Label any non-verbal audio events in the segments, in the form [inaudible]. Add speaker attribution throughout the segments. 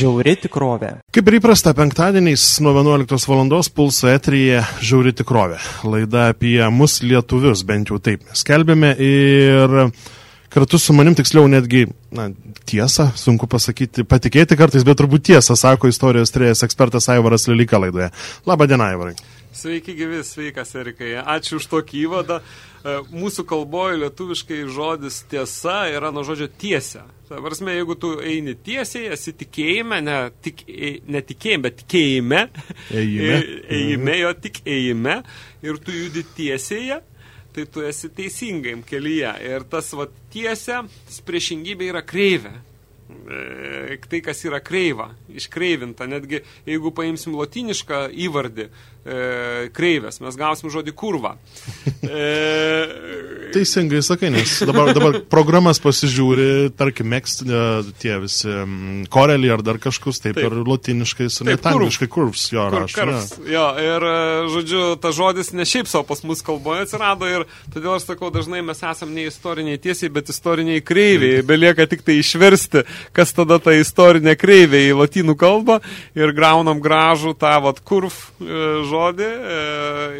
Speaker 1: Žiauri tikrovė.
Speaker 2: Kaip ir įprasta, penktadieniais nuo 11 val. pulso eteryje Žiauri tikrovė. Laida apie mus lietuvius, bent jau taip mes skelbėme. Ir kartu su manim tiksliau netgi, na, tiesą, sunku pasakyti, patikėti kartais, bet turbūt tiesą, sako istorijos trėjas ekspertas Aivaras Lilika laidoje. Labą dieną, Aivarai.
Speaker 3: Sveiki gyvi, sveikas Erikai. Ačiū už tokį įvadą. E, Mūsų kalboje lietuviškai žodis tiesa yra nuo žodžio tiesia. Tai prasme, jeigu tu eini tiesiai, esi tikėjime, ne, tik, ne tikėjime, bet tikėjime.
Speaker 2: Ėjime.
Speaker 3: E- Ėjime, jo tik ėjime. Ir tu judi tiesėje, tai tu esi teisingam kelyje. Ir tas va tiesia, tas priešingybė yra kreivė. E, Tai, kas yra kreiva, iškreivinta. Netgi jeigu paimsim lotinišką įvardį e, kreivės, mes gausim žodį kurva. E,
Speaker 2: Teisingai sakai, nes dabar, dabar programas pasižiūri, tarkim, mėgst e, tie visi korelį ar dar kažkus, taip,
Speaker 3: Taip.
Speaker 2: ir
Speaker 3: Taip,
Speaker 2: net angliškai kurvs jo rašo. ne.
Speaker 3: Jo, ir, e, žodžiu, ta žodis ne šiaip savo pas mus kalboje atsirado ir todėl aš sakau, dažnai mes esam ne istoriniai tiesiai, bet istoriniai kreiviai. Belieka tik tai išversti, kas tada ta istorinė kreivė į latinų kalbą ir graunam gražų tą vat kurv e, žodį e,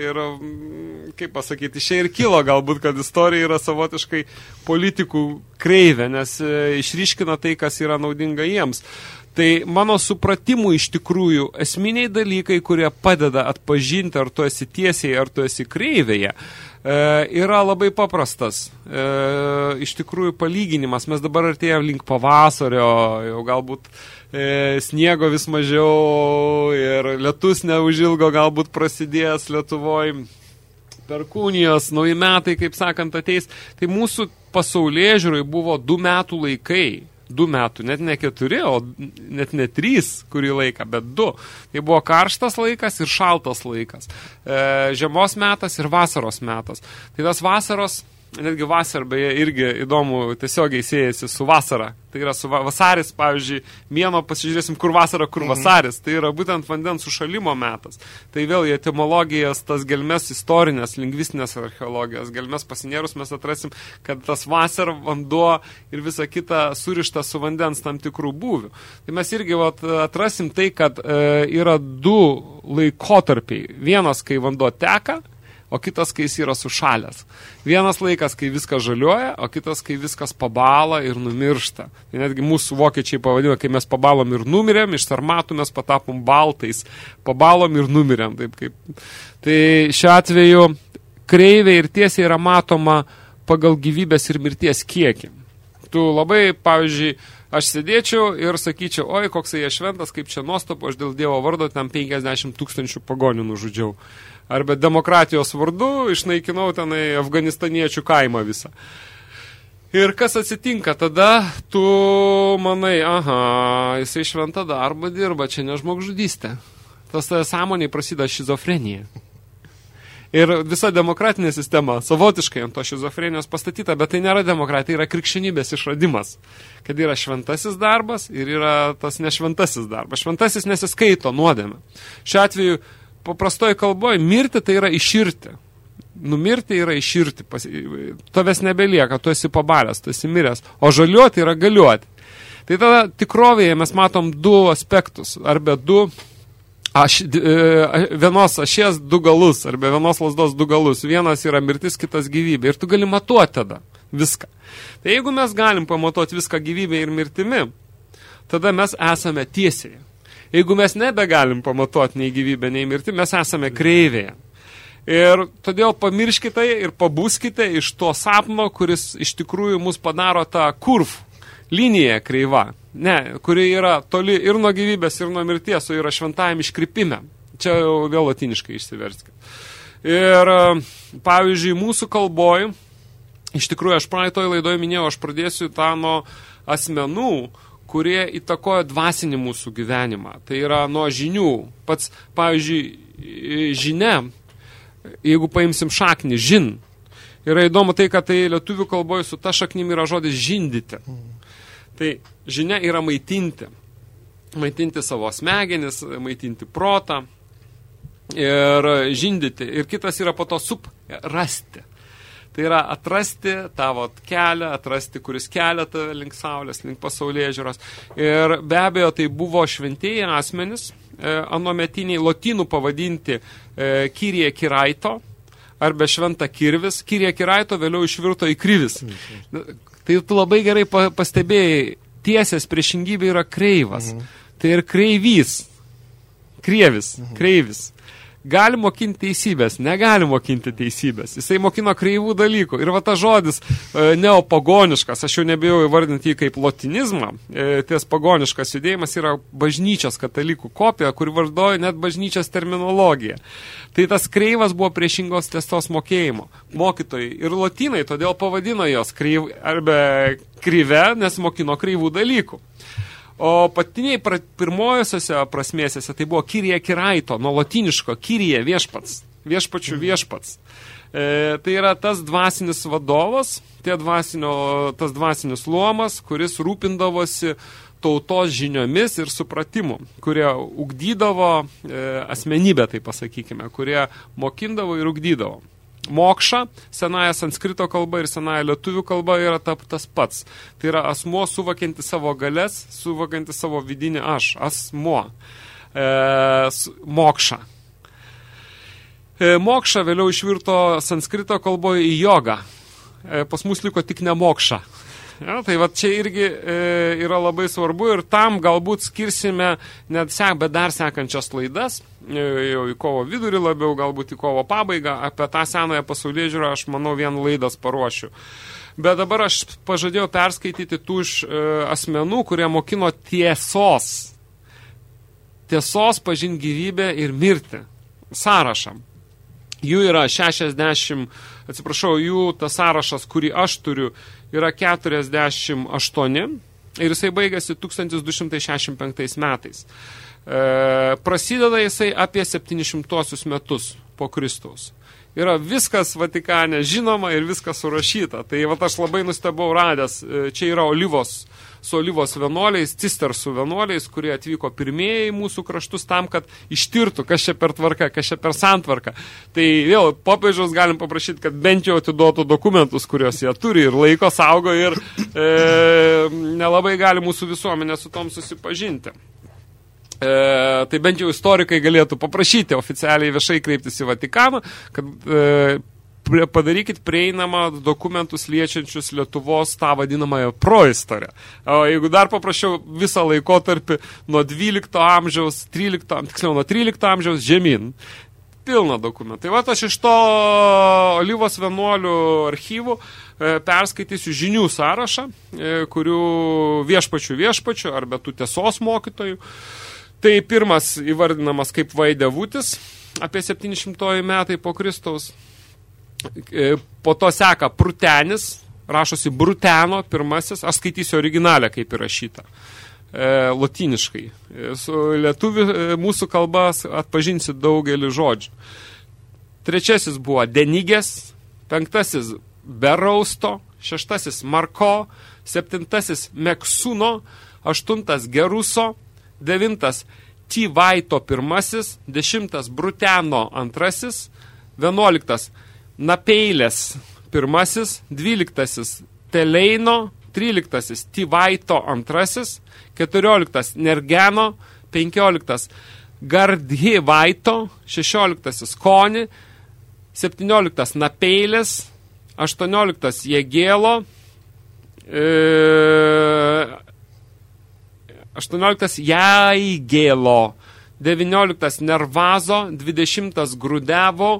Speaker 3: ir, mm, kaip pasakyti, iš čia ir kilo galbūt, kad istorija yra savotiškai politikų kreivė, nes e, išryškina tai, kas yra naudinga jiems. Tai mano supratimu iš tikrųjų esminiai dalykai, kurie padeda atpažinti, ar tu esi tiesiai, ar tu esi kreivėje, e, yra labai paprastas. E, iš tikrųjų palyginimas. Mes dabar artėjame link pavasario, jau galbūt e, sniego vis mažiau ir lietus neužilgo galbūt prasidės Lietuvoje perkūnijos, nauji metai, kaip sakant, ateis. Tai mūsų pasaulyje žiūrai buvo du metų laikai. Du metų, net ne keturi, o net ne trys kurį laiką, bet du. Tai buvo karštas laikas ir šaltas laikas. E, žiemos metas ir vasaros metas. Tai tas vasaros, netgi vasar, beje, irgi įdomu, tiesiogiai siejasi su vasara. Tai yra su va vasaris, pavyzdžiui, mėno, pasižiūrėsim, kur vasara, kur vasaris. Tai yra būtent vandens sušalimo metas. Tai vėl į etimologijas, tas gelmes istorinės, lingvistinės archeologijos, gelmes pasinėrus mes atrasim, kad tas vasara, vanduo ir visa kita surišta su vandens tam tikrų būvių. Tai mes irgi vat, atrasim tai, kad e, yra du laikotarpiai. Vienas, kai vanduo teka, o kitas, kai jis yra sušalęs. Vienas laikas, kai viskas žaliuoja, o kitas, kai viskas pabala ir numiršta. Tai netgi mūsų vokiečiai pavadino, kai mes pabalom ir numirėm, iš sarmatų mes patapom baltais, pabalom ir numirėm. Taip kaip. Tai šiuo atveju kreivė ir tiesiai yra matoma pagal gyvybės ir mirties kiekį. Tu labai, pavyzdžiui, aš sėdėčiau ir sakyčiau, oi, koks jie šventas, kaip čia nuostabu, aš dėl Dievo vardo ten 50 tūkstančių pagonių nužudžiau. Arba demokratijos vardu išnaikinau tenai afganistaniečių kaimą visą. Ir kas atsitinka, tada tu manai, aha, jisai šventą darbą dirba, čia ne žmogžudystė. Tas tada sąmoniai prasideda šizofrenija. Ir visa demokratinė sistema savotiškai ant to šizofrenijos pastatyta, bet tai nėra demokratija, yra krikščionybės išradimas. Kad yra šventasis darbas ir yra tas nešventasis darbas. Šventasis nesiskaito nuodėme. Šiuo atveju, paprastoje kalboje, mirti tai yra iširti. Numirti yra iširti, pas, tavęs nebelieka, tu esi pabalęs, tu esi miręs, o žaliuoti yra galiuoti. Tai tada tikrovėje mes matom du aspektus, arba du aš, e, vienos ašies du galus, arba vienos lasdos du galus. Vienas yra mirtis, kitas gyvybė. Ir tu gali matuoti tada viską. Tai jeigu mes galim pamatuoti viską gyvybė ir mirtimi, tada mes esame tiesiai. Jeigu mes nebegalim pamatuoti nei gyvybę, nei mirtį, mes esame kreivėje. Ir todėl pamirškite ir pabūskite iš to sapno, kuris iš tikrųjų mus padaro tą kurv, liniją kreivą, ne, kuri yra toli ir nuo gyvybės, ir nuo mirties, o yra šventajam iškrypime. Čia jau vėl latiniškai išsiverskite. Ir e, pavyzdžiui, mūsų kalboj, iš tikrųjų, aš praeitoj laidoj minėjau, aš pradėsiu tą nuo asmenų, kurie įtakoja dvasinį mūsų gyvenimą. Tai yra nuo žinių. Pats, pavyzdžiui, žinia, jeigu paimsim šaknį, žin, yra įdomu tai, kad tai lietuvių kalboje su ta šaknim yra žodis žindyti. Tai žinia yra maitinti. Maitinti savo smegenis, maitinti protą ir žindyti. Ir kitas yra po to sup, rasti. Tai yra atrasti tavo kelią, atrasti, kuris kelia tave link saulės, link pasaulyje žiūros. Ir be abejo, tai buvo šventieji asmenys, e, anometiniai lotynų pavadinti e, Kyrie Kiraito, arba šventa kirvis. Kyrie Kiraito vėliau išvirto į krivis. Tai tu labai gerai pa pastebėjai, tiesės priešingybė yra kreivas. Mhm. Tai ir kreivys. Krievis, mhm. kreivis. Gali mokinti teisybės, negali mokinti teisybės. Jisai mokino kreivų dalykų. Ir va ta žodis e, neopagoniškas, aš jau nebijau įvardinti jį kaip lotinizmą, e, ties pagoniškas judėjimas yra bažnyčios katalikų kopija, kur vardoja net bažnyčios terminologiją. Tai tas kreivas buvo priešingos tiesos mokėjimo. Mokytojai ir lotinai todėl pavadino jos kreiv, arba kryve, nes mokino kreivų dalykų. O patiniai pirmojosiose prasmėsėse tai buvo kirija kiraito, nuo latiniško kirija viešpats, viešpačių viešpats. E, tai yra tas dvasinis vadovas, tie dvasinio, tas dvasinis luomas, kuris rūpindavosi tautos žiniomis ir supratimu, kurie ugdydavo e, asmenybę, tai pasakykime, kurie mokindavo ir ugdydavo. Mokša, senaja sanskrito kalba ir senaja lietuvių kalba yra ta, tas pats. Tai yra asmo suvokianti savo galės, suvokianti savo vidinį aš, asmo. E, mokša. E, mokša vėliau išvirto sanskrito kalboje į jogą. E, pas mus liko tik nemokša. Ja, tai va čia irgi e, yra labai svarbu ir tam galbūt skirsime net sek, bet dar sekančias laidas, e, jau į kovo vidurį labiau, galbūt į kovo pabaigą, apie tą senąją pasaulyje žiūrą aš manau vien laidas paruošiu. Bet dabar aš pažadėjau perskaityti tų iš e, asmenų, kurie mokino tiesos. Tiesos pažinti gyvybę ir mirti. Sąrašam. Jų yra 60, atsiprašau, jų tas sąrašas, kurį aš turiu, yra 48 ir jisai baigėsi 1265 metais. E, prasideda jisai apie 700 metus po Kristaus. Yra viskas Vatikane žinoma ir viskas surašyta. Tai vat aš labai nustebau radęs, e, čia yra Olivos su Olivos vienuoliais, cistersų vienuoliais, kurie atvyko pirmieji mūsų kraštus tam, kad ištirtų, kas čia per tvarka, kas čia per santvarką. Tai vėl popiežiaus galim paprašyti, kad bent jau atiduotų dokumentus, kuriuos jie turi ir laiko saugo ir e, nelabai gali mūsų visuomenė su tom susipažinti. E, tai bent jau istorikai galėtų paprašyti oficialiai viešai kreiptis į Vatikaną, kad e, padarykit prieinamą dokumentus liečiančius Lietuvos tą vadinamąją proistorę. O jeigu dar paprašiau visą laikotarpį nuo 12 amžiaus, 13, tiksliau nuo 13 amžiaus žemyn, pilna dokumentų. Tai va aš iš to Olyvos vienuolių archyvų e, perskaitysiu žinių sąrašą, e, kurių viešpačių viešpačių arba tų tiesos mokytojų. Tai pirmas įvardinamas kaip Vaidevutis apie 700 metai po Kristaus. E, po to seka Prutenis, rašosi Bruteno pirmasis, aš skaitysiu originalę, kaip įrašyta, e, latiniškai. E, su lietuvių e, mūsų kalbas atpažinsi daugelį žodžių. Trečiasis buvo Denigės, penktasis Berausto, šeštasis Marko, septintasis Meksuno, aštuntas Geruso, devintas Tyvaito pirmasis, dešimtas Bruteno antrasis, vienuoliktas Napeilės. Pirmasis, dvyliktasis Teleino, tryliktasis Tivaito antrasis, keturioliktas Nergeno, penkioliktas Gardhivaito, šešioliktasis Koni, septynioliktas Napeilės, aštuonioliktas Jėgėlo, e, 18 Jaigėlo, 19 Nervazo, 20 Grudevo,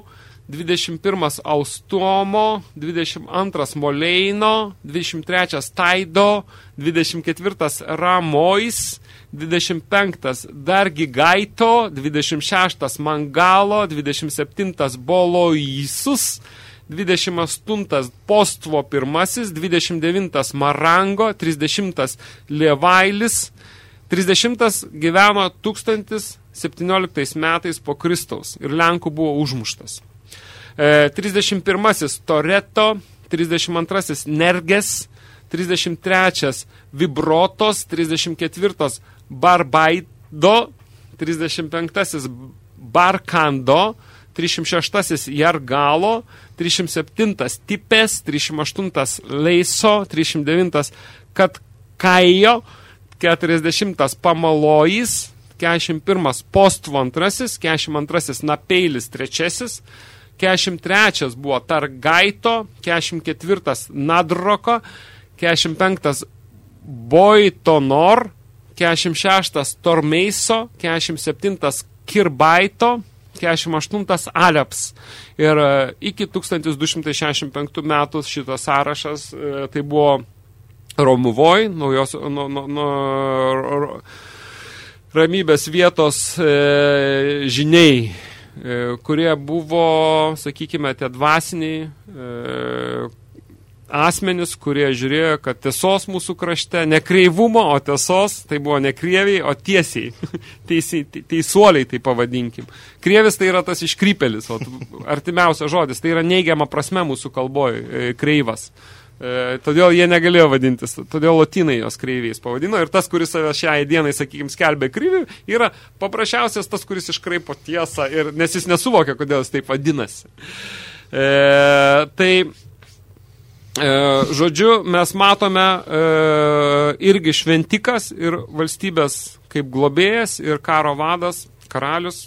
Speaker 3: 21 Austuomo, 22 Moleino, 23 Taido, 24 Ramois, 25 Dargi Gaito, 26 Mangalo, 27 Boloisus, 28 Postvo pirmasis, 29 Marango, 30 Lievailis, 30 gyveno 1017 metais po Kristaus ir Lenkų buvo užmuštas. 31 Toreto, 32 Nerges, 33 Vibrotos, 34 Barbaido, 35 Barkando, 306 Jargalo, 307 Tipės, 308 Leiso, 309 Katkajo, 40 Pamalojis, 41 Postvo antrasis, 42 Napeilis trečiasis, 43 buvo Targaito, 44 Nadroko, 45 Boitonor, 46 Tormeiso, 47 Kirbaito, 48 Aleps. Ir e, iki 1265 metų šitas sąrašas e, tai buvo Romuvoj, naujos, nu, nu, nu, ramybės vietos e, žiniai, kurie buvo, sakykime, tie dvasiniai e, asmenis, kurie žiūrėjo, kad tiesos mūsų krašte, ne kreivumo, o tiesos, tai buvo ne krieviai, o tiesiai, [laughs] teisiai, te- teisuoliai, tai pavadinkim. Krievis tai yra tas iškrypelis, o artimiausias žodis, tai yra neigiama prasme mūsų kalboje, e, kreivas. E, todėl jie negalėjo vadintis, todėl latinai jos kreiviais pavadino ir tas, kuris save šiai dienai, sakykime, skelbė kreivių, yra paprasčiausias tas, kuris iškraipo tiesą, ir, nes jis nesuvokia, kodėl jis taip vadinasi. E, tai E, žodžiu, mes matome e, irgi šventikas ir valstybės kaip globėjas ir karo vadas, karalius.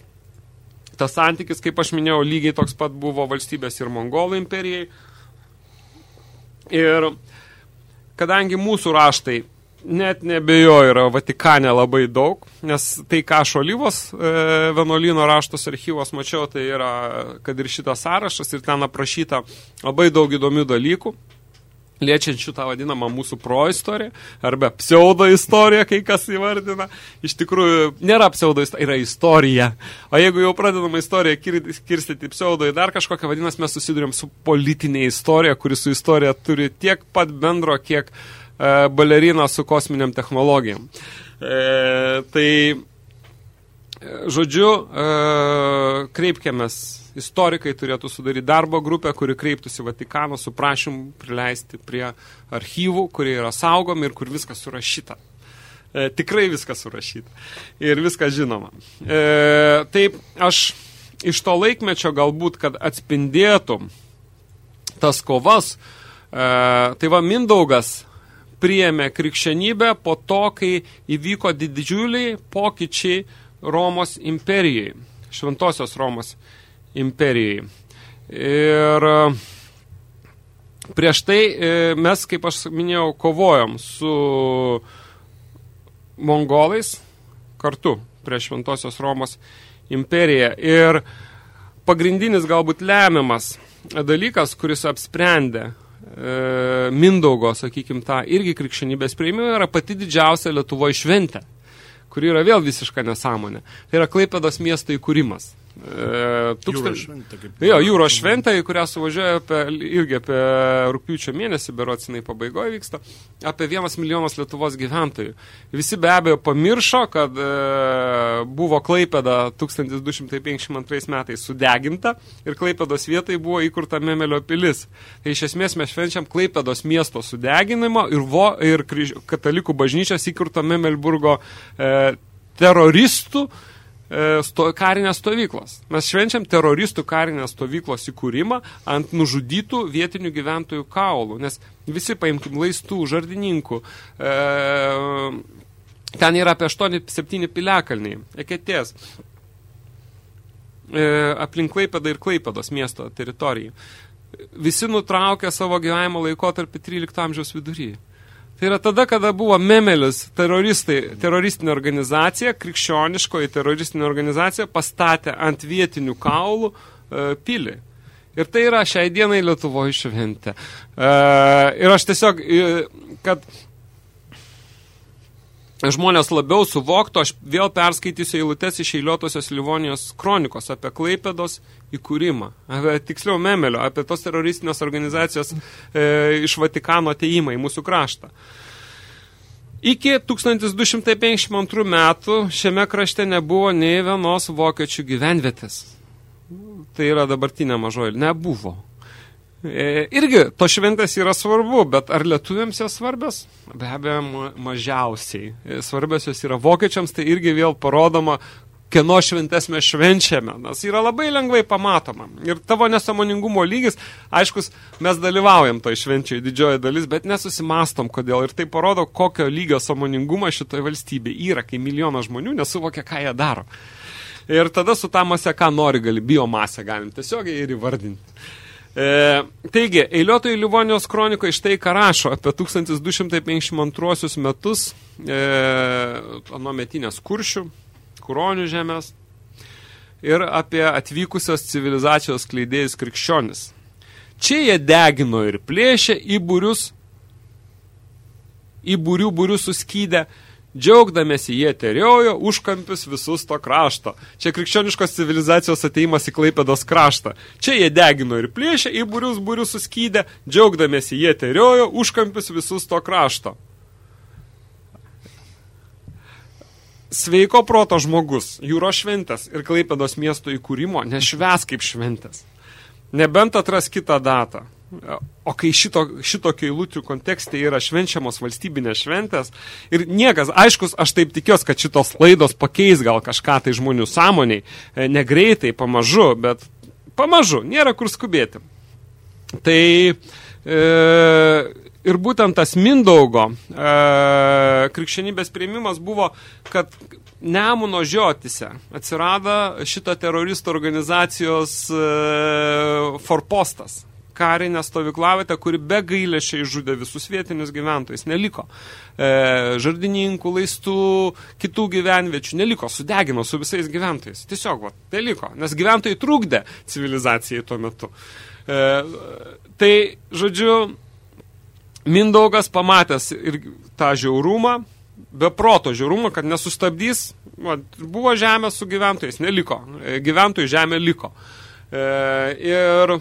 Speaker 3: Tas santykis, kaip aš minėjau, lygiai toks pat buvo valstybės ir mongolų imperijai. Ir kadangi mūsų raštai net nebejoju yra Vatikane labai daug, nes tai, ką aš Olyvos e, vienuolino raštos archyvos mačiau, tai yra, kad ir šitas sąrašas ir ten aprašyta labai daug įdomių dalykų liečiančių tą vadinamą mūsų proistoriją arba pseudoistoriją, kai kas įvardina. Iš tikrųjų, nėra pseudoistorija, yra istorija. O jeigu jau pradedama istoriją kir- kirstyti pseudo į dar kažkokią, vadinasi, mes susidurėm su politinė istorija, kuri su istorija turi tiek pat bendro, kiek e, balerina su kosminiam technologijom. E, tai Žodžiu, e, kreipkėmės, istorikai turėtų sudaryti darbo grupę, kuri kreiptųsi Vatikano su prašymu prileisti prie archyvų, kurie yra saugomi ir kur viskas surašyta. E, tikrai viskas surašyta. Ir viskas žinoma. E, taip, aš iš to laikmečio galbūt, kad atspindėtų tas kovas, e, tai va Mindaugas priėmė krikščionybę po to, kai įvyko didžiuliai pokyčiai Romos imperijai, šventosios Romos imperijai. Ir e, prieš tai e, mes, kaip aš minėjau, kovojom su mongolais kartu prie šventosios Romos imperiją. Ir pagrindinis galbūt lemiamas dalykas, kuris apsprendė e, Mindaugo, sakykim, tą irgi krikščionybės prieimimą, yra pati didžiausia Lietuvoje šventė, kuri yra vėl visiška nesąmonė. Tai yra Klaipėdos miesto įkūrimas. E, tūkstan-
Speaker 2: šventė, kaip-
Speaker 3: Jo, jūros šventė, į kurią suvažiuoja apie, irgi apie rūpiučio mėnesį, berots jinai pabaigoje vyksta, apie vienas milijonas Lietuvos gyventojų. Visi be abejo pamiršo, kad e, buvo Klaipėda 1252 metais sudeginta ir Klaipėdos vietai buvo įkurta Memelio pilis. Tai iš esmės mes švenčiam Klaipėdos miesto sudeginimo ir, vo, ir kryž, katalikų bažnyčios įkurto Memelburgo e, teroristų sto, karinės stovyklos. Mes švenčiam teroristų karinės stovyklos įkūrimą ant nužudytų vietinių gyventojų kaulų, nes visi paimkim laistų, žardininkų, e, ten yra apie 8-7 piliakalniai, eketės, e, aplink Klaipėdą ir Klaipėdos miesto teritorijų. Visi nutraukė savo gyvenimo laikotarpį 13 amžiaus viduryje. Tai yra tada, kada buvo Memelis, teroristai, teroristinė organizacija, krikščioniškoji teroristinė organizacija pastatė ant vietinių kaulų e, pilį. Ir tai yra šiai dienai Lietuvoje šventė. E, ir aš tiesiog, e, kad žmonės labiau suvoktų, aš vėl perskaitysiu eilutes iš eiliuotosios Livonijos kronikos apie Klaipėdos įkūrimą, apie, tiksliau Memelio, apie tos teroristinės organizacijos e, iš Vatikano ateimą į mūsų kraštą. Iki 1252 metų šiame krašte nebuvo nei vienos vokiečių gyvenvietės. Tai yra dabartinė mažoji. Nebuvo. E, irgi to šventės yra svarbu, bet ar lietuviams jos svarbios? Be abejo, ma- mažiausiai. E, Svarbios jos yra vokiečiams, tai irgi vėl parodoma, kieno šventės mes švenčiame, nes yra labai lengvai pamatoma. Ir tavo nesamoningumo lygis, aiškus, mes dalyvaujam toj švenčiai didžioji dalis, bet nesusimastom kodėl. Ir tai parodo, kokio lygio samoningumą šitoje valstybėje yra, kai milijonas žmonių nesuvokia, ką jie daro. Ir tada su tą masę, ką nori, gali, biomasę galim tiesiogiai ir įvardinti. E, taigi, eiliuotojų Livonijos kronikoje štai ką rašo apie 1252 metus e, anometinės kuršių, kuronių žemės ir apie atvykusios civilizacijos kleidėjus krikščionis. Čia jie degino ir plėšė į būrius, į būrių būrius suskydę, Džiaugdamėsi jie teriojo užkampius visus to krašto. Čia krikščioniškos civilizacijos ateimas į Klaipėdos kraštą. Čia jie degino ir plėšė į būrius būrius suskydę, džiaugdamėsi jie teriojo užkampius visus to krašto. Sveiko proto žmogus, jūros šventės ir Klaipėdos miesto įkūrimo nešves kaip šventės. Nebent atras kitą datą. O kai šito, šito keilutių kontekste yra švenčiamos valstybinės šventės ir niekas, aiškus, aš taip tikiuosi, kad šitos laidos pakeis gal kažką tai žmonių sąmoniai, E, negreitai, pamažu, bet pamažu, nėra kur skubėti. Tai e, ir būtent tas Mindaugo e, krikščionybės prieimimas buvo, kad Nemuno žiotise atsirado šito teroristų organizacijos e, forpostas karinę stovyklavietę, kuri be gailėšiai žudė visus vietinius gyventojus. Neliko e, žardininkų, laistų, kitų gyvenviečių. Neliko, sudegino su visais gyventojais. Tiesiog, va, neliko, nes gyventojai trukdė civilizacijai tuo metu. E, tai, žodžiu, Mindaugas pamatęs ir tą žiaurumą, be proto žiaurumą, kad nesustabdys, va, buvo žemė su gyventojais, neliko. E, Gyventojų žemė liko. E, ir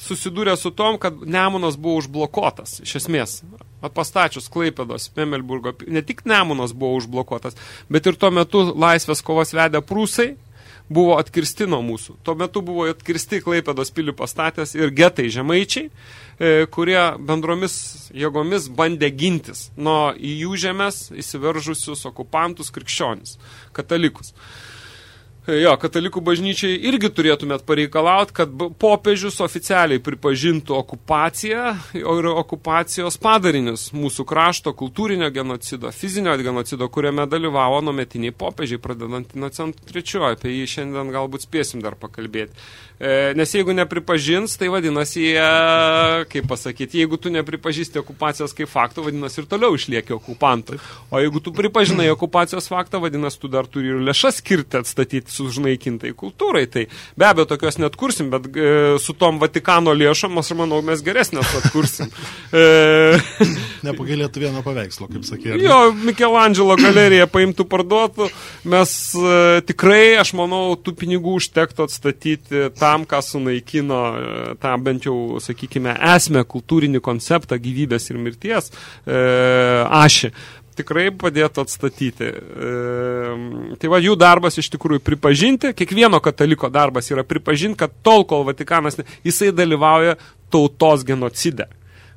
Speaker 3: susidūrė su tom, kad Nemunas buvo užblokuotas, iš esmės. Pastačius Klaipėdos, Pemelburgo, ne tik Nemunas buvo užblokuotas, bet ir tuo metu laisvės kovas vedė prūsai, buvo atkirsti nuo mūsų. Tuo metu buvo atkirsti Klaipėdos pilių pastatęs ir getai žemaičiai, e, kurie bendromis jėgomis bandė gintis nuo į jų žemės įsiveržusius okupantus krikščionis, katalikus. Jo, katalikų bažnyčiai irgi turėtumėt pareikalauti, kad popiežius oficialiai pripažintų okupaciją ir okupacijos padarinius mūsų krašto kultūrinio genocido, fizinio genocido, kuriame dalyvavo nuometiniai popiežiai, pradedant Inocent III. Apie jį šiandien galbūt spėsim dar pakalbėti. E, nes jeigu nepripažins, tai vadinasi, jie, kaip pasakyti, jeigu tu nepripažįsti okupacijos kaip fakto, vadinasi ir toliau išlieki okupantai. O jeigu tu pripažinai [clears throat] okupacijos faktą, vadinasi, tu dar turi ir lėšas skirti atstatyti sužnaikintai kultūrai. Tai be abejo, tokios net kursim, bet e, su tom Vatikano lėšom, aš manau, mes geresnės atkursim. [laughs] E,
Speaker 2: Nepagailėtų vieno paveikslo, kaip sakė. ne?
Speaker 3: Jo, Michelangelo galerija paimtų parduotų, mes e, tikrai, aš manau, tų pinigų užtektų atstatyti tam, ką sunaikino, e, tą bent jau, sakykime, esmę, kultūrinį konceptą gyvybės ir mirties e, ašį tikrai padėtų atstatyti. E, tai va, jų darbas iš tikrųjų pripažinti, kiekvieno kataliko darbas yra pripažinti, kad tol, kol Vatikanas, jisai dalyvauja tautos genocide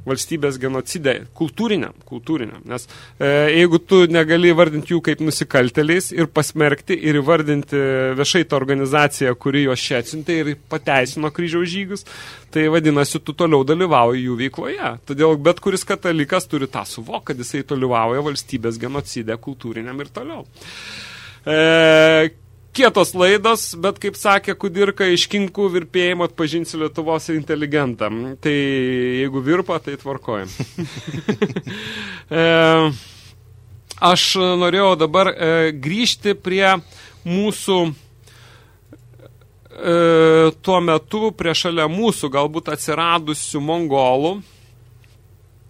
Speaker 3: valstybės genocidė, kultūriniam, kultūriniam. Nes e, jeigu tu negali vardinti jų kaip nusikalteliais ir pasmerkti ir įvardinti viešai tą organizaciją, kuri juos čia atsintė ir pateisino kryžiaus žygius, tai vadinasi, tu toliau dalyvauji jų veikloje. Todėl bet kuris katalikas turi tą suvok, kad jisai dalyvauja valstybės genocide, kultūriniam ir toliau. E, Kietos laidos, bet kaip sakė Kudirka, iš kinkų virpėjimo atpažinsi Lietuvos inteligentą. Tai jeigu virpa, tai tvarkojam. [laughs] e, aš norėjau dabar e, grįžti prie mūsų e, tuo metu prie šalia mūsų galbūt atsiradusių mongolų,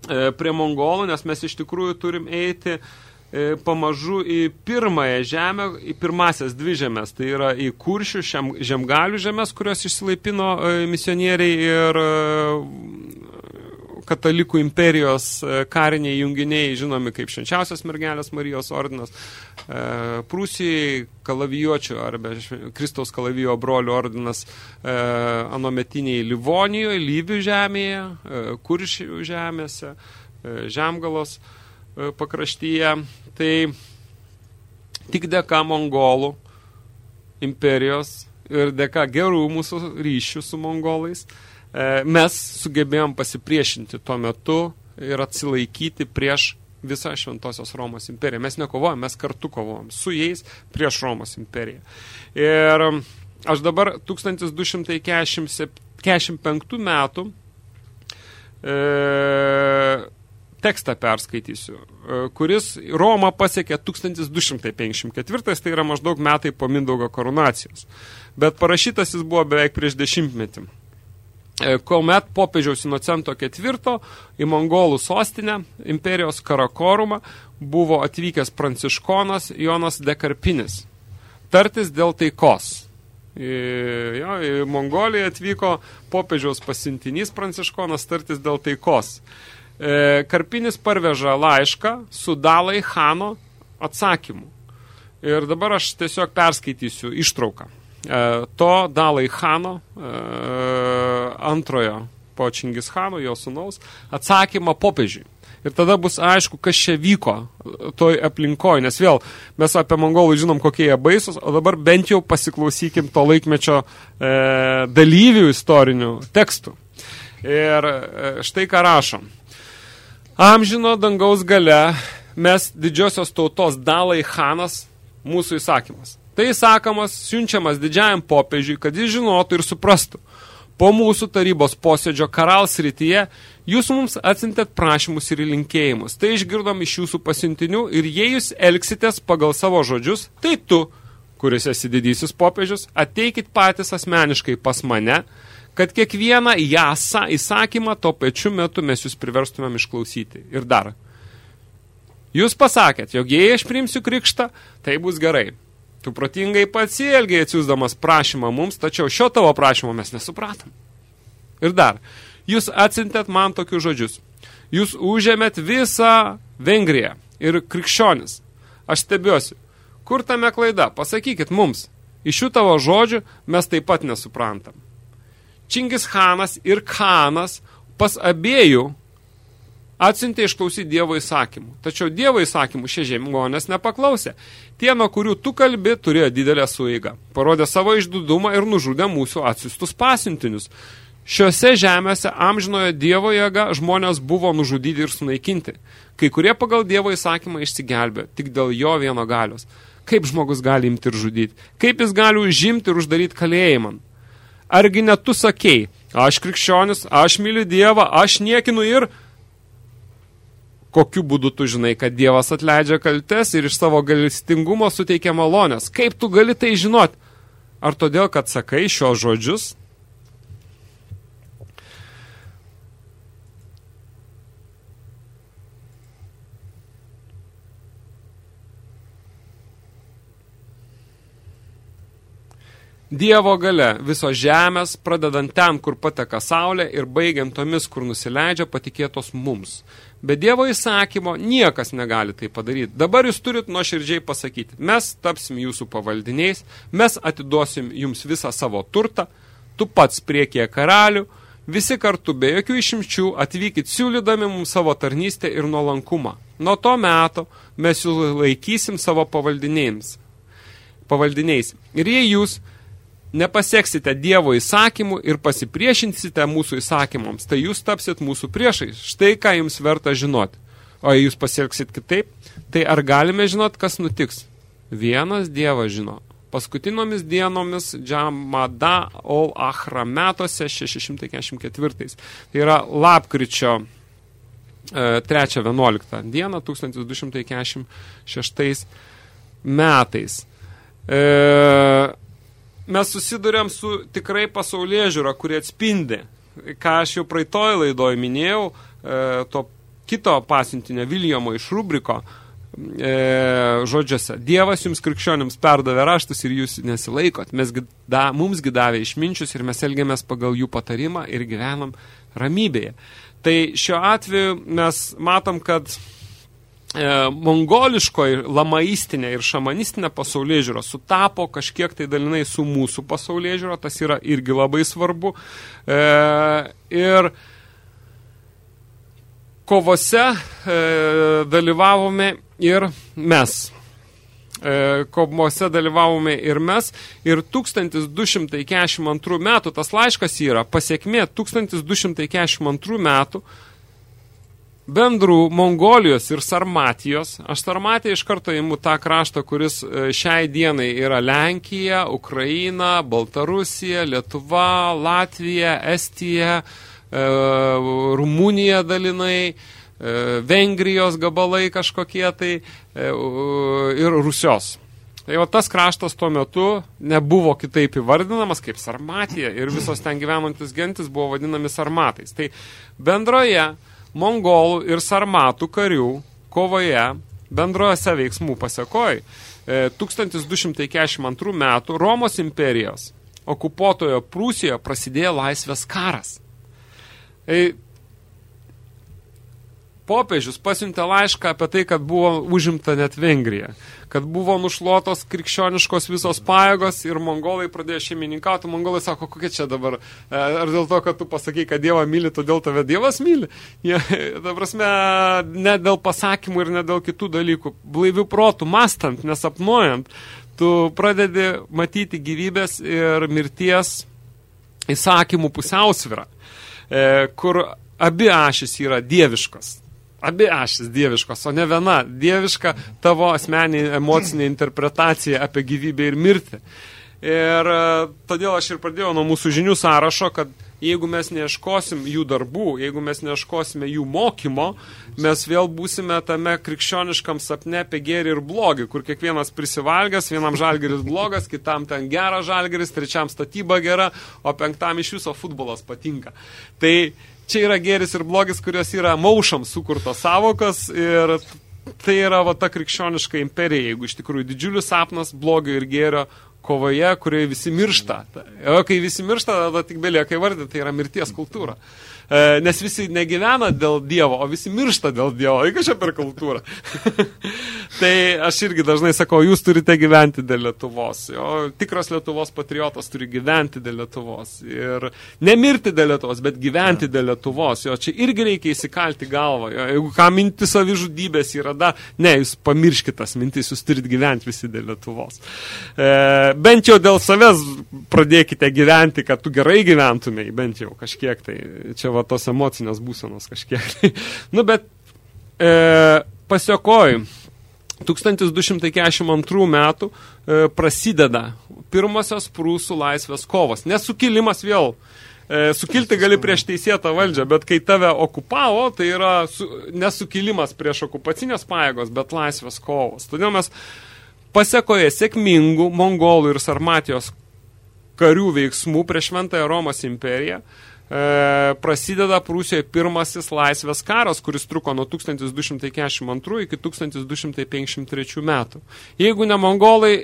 Speaker 3: e, prie mongolų, nes mes iš tikrųjų turim eiti e, pamažu į pirmąją žemę, į pirmasias dvi žemės, tai yra į kuršių šem, žemgalių žemės, kurios išsilaipino e, misionieriai ir e, katalikų imperijos e, kariniai junginiai, žinomi kaip švenčiausios mergelės Marijos ordinas, e, Prūsijai kalavijuočių arba Kristaus kalavijo brolių ordinas e, anometiniai Livonijoje, Lyvių žemėje, e, Kuršių žemėse, e, Žemgalos e, pakraštyje. Tai tik dėka mongolų imperijos ir dėka gerų mūsų ryšių su mongolais e, mes sugebėjom pasipriešinti tuo metu ir atsilaikyti prieš visą Šventosios Romos imperiją. Mes nekovojom, mes kartu kovojom su jais prieš Romos imperiją. Ir aš dabar 1247 45 metų e, tekstą perskaitysiu, e, kuris Romą pasiekė 1254, tai yra maždaug metai po Mindaugo koronacijos. Bet parašytas jis buvo beveik prieš dešimtmetį. E, Kuomet popiežiaus Inocento IV į mongolų sostinę, imperijos Karakorumą, buvo atvykęs pranciškonas Jonas Dekarpinis. Tartis dėl taikos. Į, jo, į Mongoliją atvyko popiežiaus pasintinys pranciškonas tartis dėl taikos. E, Karpinis parveža laišką su Dalai Hano atsakymu. Ir dabar aš tiesiog perskaitysiu ištrauką. E, to Dalai Hano e, antrojo po Čingis Hano, jo sunaus, atsakymą popiežiui. Ir tada bus aišku, kas čia vyko toj aplinkoje, nes vėl mes apie mongolų žinom, kokie jie baisus, o dabar bent jau pasiklausykim to laikmečio e, dalyvių istorinių tekstų. Ir e, štai ką rašom. Amžino dangaus gale mes didžiosios tautos Dalai Hanas mūsų įsakymas. Tai įsakymas siunčiamas didžiajam popiežiui, kad jis žinotų ir suprastų. Po mūsų tarybos posėdžio Karals rytyje jūs mums atsintėt prašymus ir linkėjimus. Tai išgirdom iš jūsų pasiuntinių ir jei jūs elgsitės pagal savo žodžius, tai tu, kuris esi didysis popiežius, ateikit patys asmeniškai pas mane, kad kiekvieną jasą įsakymą to pačiu metu mes jūs priverstumėm išklausyti. Ir dar. Jūs pasakėt, jog jei aš priimsiu krikštą, tai bus gerai. Tu protingai pasielgiai atsiūsdamas prašymą mums, tačiau šio tavo prašymo mes nesupratom. Ir dar, jūs atsintėt man tokius žodžius. Jūs užėmėt visą Vengriją ir krikščionis. Aš stebiuosi. Kur tame klaida? Pasakykit mums. Iš šių tavo žodžių mes taip pat nesuprantam. Čingis Hanas ir Kanas pas abiejų atsintė išklausyti Dievo įsakymų. Tačiau Dievo įsakymų šie žemgonės nepaklausė. Tie, nuo kurių tu kalbi, turėjo didelę sueigą. Parodė savo išdudumą ir nužudė mūsų atsiustus pasiuntinius. Šiuose žemėse amžinojo Dievo jėga žmonės buvo nužudyti ir sunaikinti. Kai kurie pagal Dievo įsakymą išsigelbė, tik dėl jo vieno galios. Kaip žmogus gali imti ir žudyti? Kaip jis gali užimti ir uždaryti kalėjimą? Argi net tu sakei, aš krikščionis, aš myliu Dievą, aš niekinu ir kokiu būdu tu žinai, kad Dievas atleidžia kaltes ir iš savo galistingumo suteikia malonės. Kaip tu gali tai žinot? Ar todėl, kad sakai šios žodžius? Dievo gale visos žemės, pradedant ten, kur pateka saulė ir baigiant tomis, kur nusileidžia, patikėtos mums. Be Dievo įsakymo niekas negali tai padaryti. Dabar jūs turit nuoširdžiai pasakyti, mes tapsim jūsų pavaldiniais, mes atiduosim jums visą savo turtą, tu pats priekyje karalių, visi kartu be jokių išimčių atvykit siūlydami mums savo tarnystę ir nuolankumą. Nuo to meto mes jūs laikysim savo pavaldinėjams. Pavaldiniais. Ir jei jūs nepasieksite Dievo įsakymų ir pasipriešinsite mūsų įsakymams, tai jūs tapsit mūsų priešais. Štai ką jums verta žinoti. O jei jūs pasielgsit kitaip, tai ar galime žinot, kas nutiks? Vienas Dievas žino. Paskutinomis dienomis Džamada Ol Achra metuose 644. Tai yra lapkričio e, 3-11 dieną 1246 metais. E, mes susidurėm su tikrai pasaulyje žiūra, kurie atspindi, ką aš jau praeitoj laidoj minėjau, e, to kito pasiuntinio Viljamo iš rubriko e, žodžiuose. Dievas jums krikščionims perdavė raštus ir jūs nesilaikot. Mes da, mums gidavė išminčius ir mes elgiamės pagal jų patarimą ir gyvenam ramybėje. Tai šiuo atveju mes matom, kad mongoliškoji lamaistinė ir šamanistinė pasaulyje žiūra sutapo kažkiek tai dalinai su mūsų pasaulyje žiūra, tas yra irgi labai svarbu. E, ir kovose e, dalyvavome ir mes. E, kovose dalyvavome ir mes. Ir 1242 metų, tas laiškas yra pasiekmė 1242 metų bendrų Mongolijos ir Sarmatijos. Aš Sarmatiją iš karto įimu tą kraštą, kuris e, šiai dienai yra Lenkija, Ukraina, Baltarusija, Lietuva, Latvija, Estija, e, Rumunija dalinai, e, Vengrijos gabalai kažkokie tai ir Rusios. Tai va tas kraštas tuo metu nebuvo kitaip įvardinamas kaip Sarmatija ir visos ten gyvenantis gentis buvo vadinami Sarmatais. Tai bendroje mongolų ir Sarmatų karių kovoje bendrojose veiksmų pasiekoj e, 1242 metų Romos imperijos okupuotojo Prūsijoje prasidėjo laisvės karas. Popiežius pasiuntė laišką apie tai, kad buvo užimta net Vengrija, kad buvo nušluotos krikščioniškos visos pajėgos ir mongolai pradėjo šeimininkauti. Mongolai sako, kokia čia dabar, e, ar dėl to, kad tu pasakai, kad Dievą myli, todėl tave Dievas myli? [laughs] Jie, ta prasme, ne dėl pasakymų ir ne dėl kitų dalykų. Blaivių protų, mastant, nesapnuojant, tu pradedi matyti gyvybės ir mirties įsakymų pusiausvyrą, e, kur abi ašys yra dieviškos. Abi ašys dieviškos, o ne viena dieviška tavo asmeninė emocinė interpretacija apie gyvybę ir mirtį. Ir e, todėl aš ir pradėjau nuo mūsų žinių sąrašo, kad jeigu mes neieškosim jų darbų, jeigu mes neieškosime jų mokymo, mes vėl būsime tame krikščioniškam sapne apie gėrį ir blogį, kur kiekvienas prisivalgęs, vienam žalgeris blogas, kitam ten geras žalgeris, trečiam statyba gera, o penktam iš viso futbolas patinka. Tai čia yra gėris ir blogis, kurios yra maušam sukurtos savokos ir tai yra va ta krikščioniška imperija, jeigu iš tikrųjų didžiulis sapnas blogio ir gėrio kovoje, kurioje visi miršta. O kai visi miršta, tada tik belieka įvardyti, tai yra mirties kultūra. E, Nes visi negyvena dėl Dievo, o visi miršta dėl Dievo. Eik čia per kultūrą. [laughs] tai aš irgi dažnai sakau, jūs turite gyventi dėl Lietuvos. O tikras Lietuvos patriotas turi gyventi dėl Lietuvos. Ir nemirti dėl Lietuvos, bet gyventi dėl Lietuvos. Jo, čia irgi reikia įsikalti galvą. Jo, jeigu ką minti savižudybės yra dar, ne, jūs pamirškite tas mintis, jūs turite gyventi visi dėl Lietuvos. E, bent jau dėl savęs pradėkite gyventi, kad tu gerai gyventumai, bent jau kažkiek tai. Čia va tos emocinės būsenos kažkiek. [laughs] nu, bet e, pasiekoj. 1242 metų e, prasideda pirmosios prūsų laisvės kovos. Nesukilimas vėl. E, sukilti gali prieš teisėtą valdžią, bet kai tave okupavo, tai yra su, nesukilimas prieš okupacinės pajėgos, bet laisvės kovos. Todėl mes pasiekoje sėkmingų mongolų ir sarmatijos karių veiksmų prieš Šventąją Romos imperiją e, prasideda Prūsijoje pirmasis laisvės karas, kuris truko nuo 1242 iki 1253 metų. Jeigu ne mongolai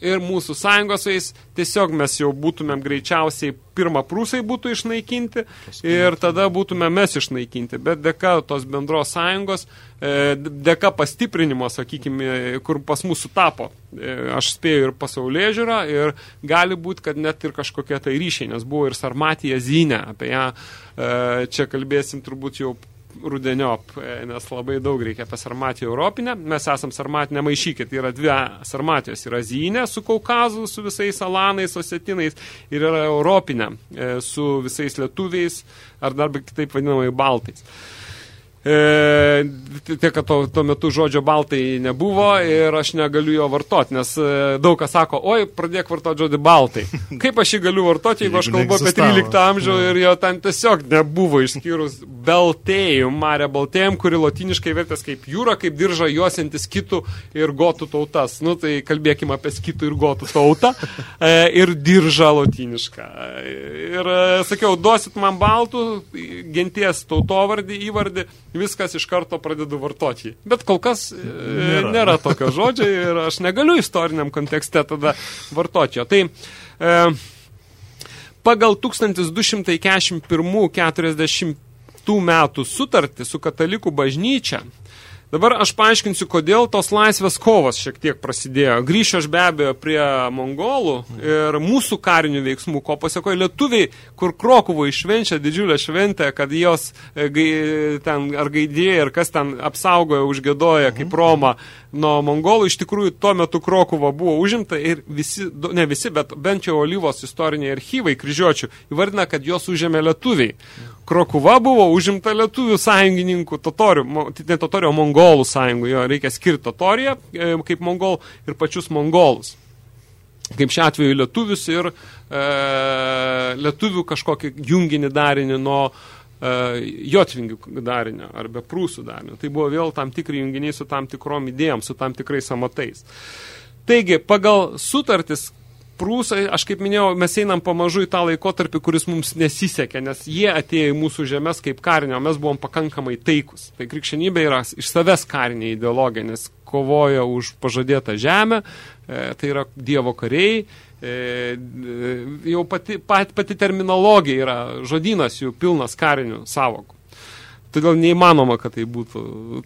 Speaker 3: ir mūsų sąjungos su jais, tiesiog mes jau būtumėm greičiausiai pirmą prūsai būtų išnaikinti ir tada būtume mes išnaikinti. Bet dėka tos bendros sąjungos, e, dėka pastiprinimo, sakykime, kur pas mūsų tapo, e, aš spėjau ir pasaulyje žiūrą ir gali būti, kad net ir kažkokie tai ryšiai, nes buvo ir Sarmatija Zinė, apie ją e, čia kalbėsim turbūt jau rudeniop, e, nes labai daug reikia apie Sarmatiją Europinę. Mes esam Sarmatinę maišykit, yra dvi Sarmatijos. Yra Zinė su Kaukazu, su visais Alanais, Osetinais ir yra Europinė e, su visais lietuviais ar dar kitaip vadinamai Baltais. E, tiek, kad to, tuo metu žodžio baltai nebuvo ir aš negaliu jo vartoti, nes e, daug kas sako, oi, pradėk vartoti žodį baltai. [laughs] Kaip aš jį galiu vartoti, jeigu aš kalbu apie
Speaker 2: neegzistavo.
Speaker 3: 13 amžių ir jo ten tiesiog nebuvo išskyrus beltėjum, marė baltėjum, kuri latiniškai vertės kaip jūra, kaip dirža juosiantis kitų ir gotų tautas. Nu, tai kalbėkime apie skitų ir gotų tautą e, ir diržą latinišką. Ir sakiau, duosit man baltų, genties tautovardį, įvardį, viskas iš karto pradedu vartoti. Bet kol kas e, nėra. nėra tokio žodžio ir aš negaliu istoriniam kontekste tada vartoti jo. Tai e, pagal 1241-40 metų sutartį su katalikų bažnyčia, dabar aš paaiškinsiu, kodėl tos laisvės kovos šiek tiek prasidėjo. Grįšiu aš be abejo prie mongolų ir mūsų karinių veiksmų, ko pasiekoja lietuviai, kur Krokuvo išvenčia didžiulę šventę, kad jos e, ten ar gaidėjai, ar kas ten apsaugojo, užgėdoja kaip Roma nuo mongolų. Iš tikrųjų, tuo metu Krokuva buvo užimta ir visi, ne visi, bet bent jau Olyvos istoriniai archyvai kryžiuočių įvardina, kad jos užėmė lietuviai. Krokuva buvo užimta lietuvių sąjungininkų, totorių, ne totorių, o mongolų sąjungų, jo reikia skirti totoriją e, kaip mongol ir pačius mongolus. Kaip šiuo atveju lietuvius ir e, lietuvių kažkokį junginį darinį nuo e, jotvingių darinio arba prūsų darinio. Tai buvo vėl tam tikri junginiai su tam tikrom idėjom, su tam tikrais amatais. Taigi, pagal sutartis, prūsai, aš kaip minėjau, mes einam pamažu į tą laikotarpį, kuris mums nesisekė, nes jie atėjo į mūsų žemės kaip karinio, mes buvom pakankamai taikus. Tai krikščionybė yra iš savęs karinė ideologija, nes kovoja už pažadėtą žemę, e, tai yra dievo kariai, e, e, jau pati, pat, pati terminologija yra, žodynas jų pilnas karinių savokų. Todėl neįmanoma, kad tai būtų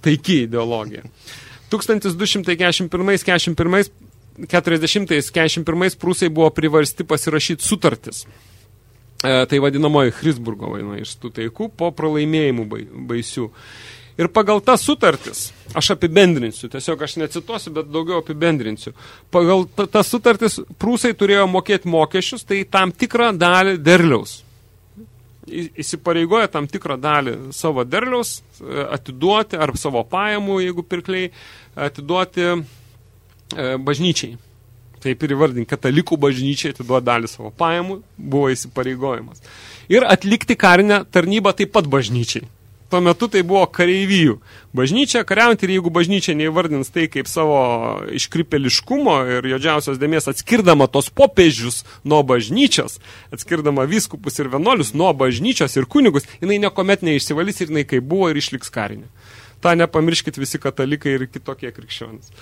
Speaker 3: taiki ideologija. 1241-41 40-41 prūsai buvo privarsti pasirašyti sutartis. E, tai vadinamoji Hrisburgo vaina iš tų taikų po pralaimėjimų bai, baisių. Ir pagal tas sutartis, aš apibendrinsiu, tiesiog aš necituosiu, bet daugiau apibendrinsiu. Pagal tas sutartis prūsai turėjo mokėti mokesčius, tai tam tikrą dalį derliaus. Įsipareigoja tam tikrą dalį savo derliaus e, atiduoti, ar savo pajamų, jeigu pirkliai, atiduoti bažnyčiai. Taip ir įvardink, katalikų bažnyčiai atiduoda dalį savo pajamų, buvo įsipareigojimas. Ir atlikti karinę tarnybą taip pat bažnyčiai. Tuo metu tai buvo kareivijų bažnyčia, kariaujant ir jeigu bažnyčia neįvardins tai kaip savo iškripeliškumo ir jodžiausios dėmės atskirdama tos popiežius nuo bažnyčios, atskirdama vyskupus ir vienuolius nuo bažnyčios ir kunigus, jinai niekuomet neišsivalys ir jinai kaip buvo ir išliks karinė. Ta nepamirškit visi katalikai ir kitokie krikščionys.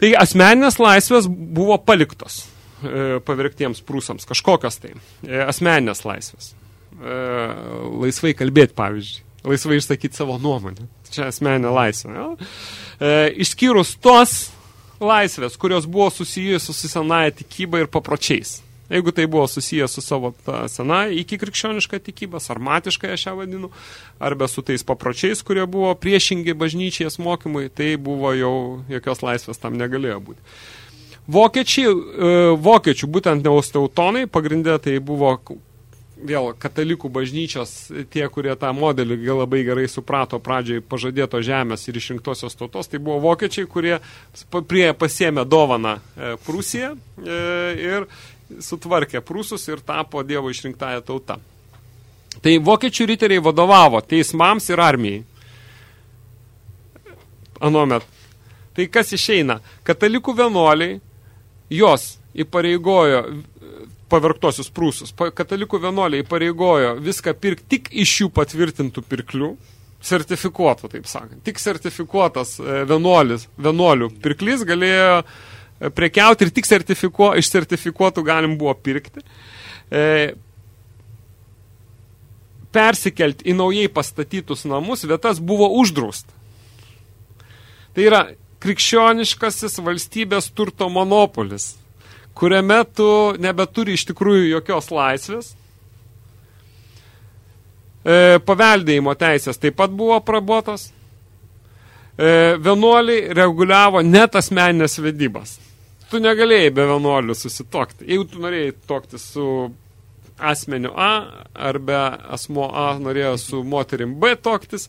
Speaker 3: Tai asmeninės laisvės buvo paliktos e, pavirktiems prūsams, kažkokios tai e, asmeninės laisvės. E, laisvai kalbėti, pavyzdžiui, laisvai išsakyti savo nuomonę. Čia asmeninė laisvė. Ja? E, išskyrus tos laisvės, kurios buvo susijusios su senaja tikyba ir papročiais. Jeigu tai buvo susijęs su savo sena iki krikščioniška tikyba, sarmatiškai aš ją vadinu, arba su tais papročiais, kurie buvo priešingi bažnyčiais mokymui, tai buvo jau jokios laisvės tam negalėjo būti. Vokiečiai, e, vokiečių, būtent neosteutonai, pagrindė tai buvo vėl katalikų bažnyčios, tie, kurie tą modelį labai gerai suprato pradžiai pažadėto žemės ir išrinktosios tautos, tai buvo vokiečiai, kurie prie pasiemė dovaną e, Prūsiją e, ir sutvarkė prūsus ir tapo Dievo išrinktąją tautą. Tai vokiečių riteriai vadovavo teismams ir armijai. Anuomet. Tai kas išeina? Katalikų vienuoliai, jos įpareigojo pavergtosius prūsus. Katalikų vienuoliai įpareigojo viską pirkti tik iš jų patvirtintų pirklių, sertifikuotų, taip sakant. Tik sertifikuotas e, vienuolis, vienuolių pirklys galėjo e, prekiauti ir tik sertifikuo, iš sertifikuotų galim buvo pirkti. E, persikelti į naujai pastatytus namus vietas buvo uždrausta. Tai yra krikščioniškasis valstybės turto monopolis, kuriame tu nebeturi iš tikrųjų jokios laisvės. E, paveldėjimo teisės taip pat buvo prabotas. E, vienuoliai reguliavo net asmeninės vedybas. Tu negalėjai be vienuolių susitokti. Jeigu tu norėjai tokti su asmeniu A arba asmo A norėjo su moterim B toktis,